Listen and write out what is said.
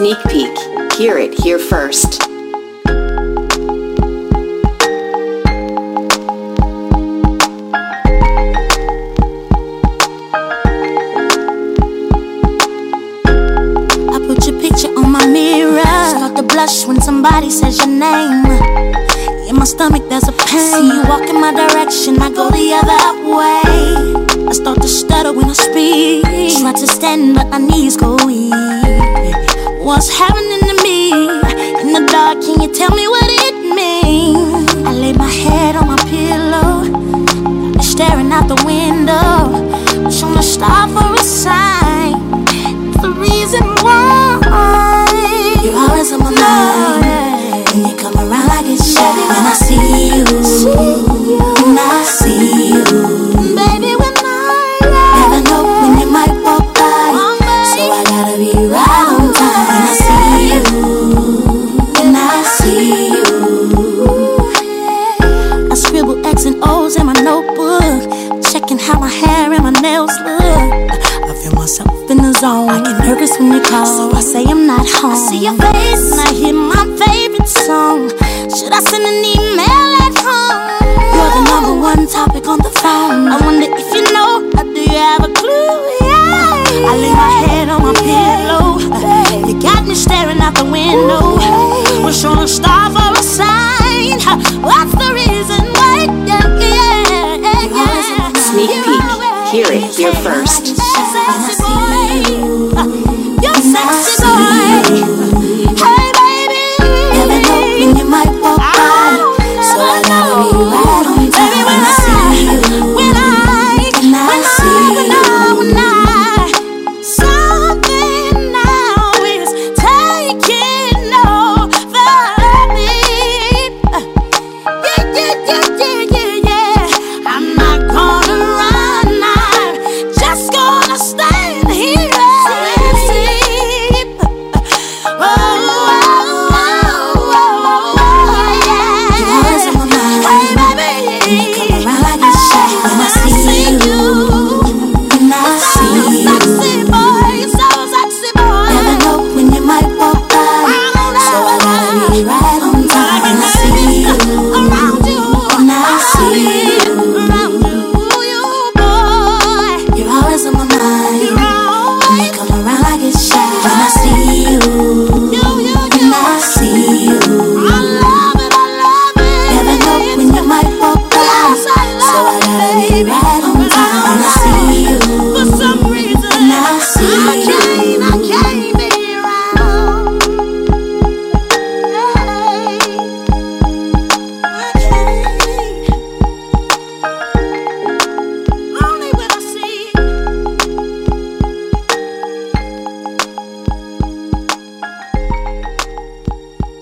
Sneak peek. Hear it here first. I put your picture on my mirror. Start to blush when somebody says your name. In my stomach, there's a pain. See you walk in my direction, I go the other way. I start to stutter when I speak. Try to stand, but my knees go weak. What's happening to me? In the dark, can you tell me what it means? I lay my head on my pillow, staring out the window. Wish on a star for a sign. It's the reason why you're always on my mind. When you come around, I get shy. I scribble X and O's in my notebook, checking how my hair and my nails look. I feel myself in the zone. I get nervous when you call, so I say I'm not home. I see your face and I hear my favorite song. Should I send an email at home? You're the number one topic on the phone. Here first. Right.